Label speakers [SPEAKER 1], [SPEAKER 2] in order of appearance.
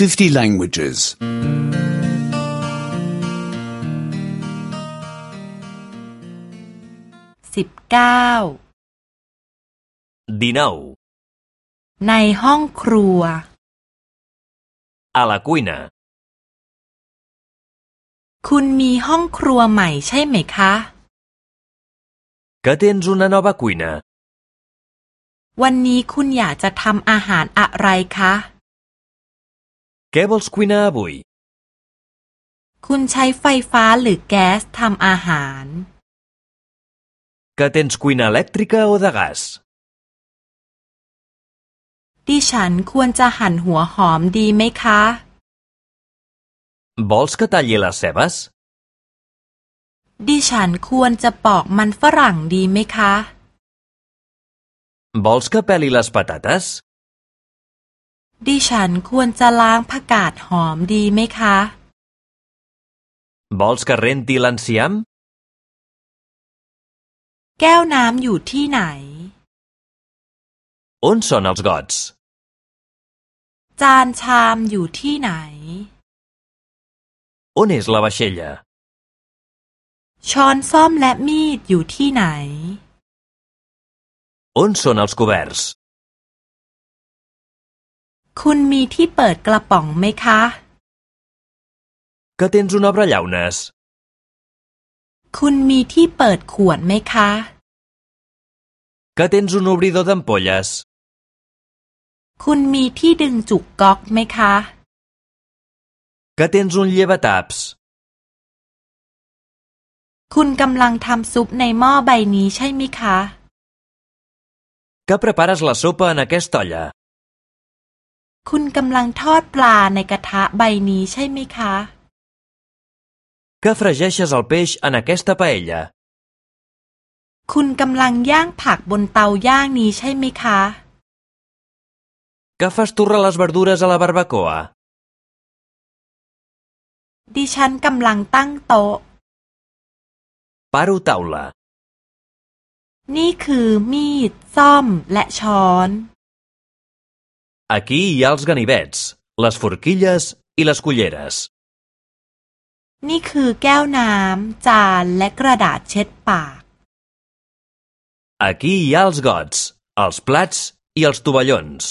[SPEAKER 1] 50 languages.
[SPEAKER 2] สิบเก้า
[SPEAKER 3] 19.
[SPEAKER 2] ในห้องครัว
[SPEAKER 3] A la cuina.
[SPEAKER 2] คุณมีห้องครัวใหม่ใช่ไหมคะ
[SPEAKER 3] Que tens una nova cuina.
[SPEAKER 2] วันนี้คุณอยากจะทำอาหารอะไรคะ
[SPEAKER 3] Què vols cuinar avui?
[SPEAKER 2] คุณใช้ไฟฟ้าหรือแก๊สทำอาหาร
[SPEAKER 3] Que tens cuina elèctrica o de gas?
[SPEAKER 2] ดิฉันควรจะหั่นหัวหอมดีไหมคะ
[SPEAKER 3] Vols que talli les cebes?
[SPEAKER 2] ดิฉันควรจะปอกมันฝรั่งดีไหมคะ
[SPEAKER 3] Vols que peli les patates?
[SPEAKER 2] ดิฉันควรจะล้างผักกาดหอมดีไหมคะ
[SPEAKER 3] Vols que renti l'enciam?
[SPEAKER 2] แก้วน้ำอยู่ที่ไหน
[SPEAKER 3] On són els gots?
[SPEAKER 2] จานชามอยู่ที่ไหน
[SPEAKER 3] On és la vaixella?
[SPEAKER 2] ช้อนส้อมและมีดอยู่ที่ไหน
[SPEAKER 3] On són els coberts?
[SPEAKER 2] คุณมีที่เปิดกระป๋องไหมคะ
[SPEAKER 3] Que tens un obrellaunes?
[SPEAKER 2] คุณมีที่เปิดขวดไหมคะ
[SPEAKER 3] Que tens un obridor d'ampolles?
[SPEAKER 2] คุณมีที่ดึงจุกก๊อกไหมคะ
[SPEAKER 3] Que tens un llevataps?
[SPEAKER 2] คุณกำลังทำซุปในหม้อใบนี้ใช่ไหมคะ
[SPEAKER 3] Que prepares la sopa en aquesta olla?
[SPEAKER 2] คุณกำลังทอดปลาในกระทะใบนี้ใช่ไหมคะ
[SPEAKER 3] Que fregeixes el peix en aquesta paella?
[SPEAKER 2] คุณกำลังย่างผักบนเตาย่างนี้ใช่ไหมคะ
[SPEAKER 3] Que fas torrar les verdures a la barbacoa?
[SPEAKER 2] ดิฉันกำลังตั้งโต๊ะ
[SPEAKER 3] Paro taula.
[SPEAKER 2] นี่คือมีด ซ่อมและช้อน
[SPEAKER 3] Aquí hi ha els ganivets, les forquilles i les culleres.
[SPEAKER 2] นี่คือแก้วน้ำ จานและกระดาษเช็ดปาก
[SPEAKER 3] Aquí hi ha els gots, els plats i els tovallons.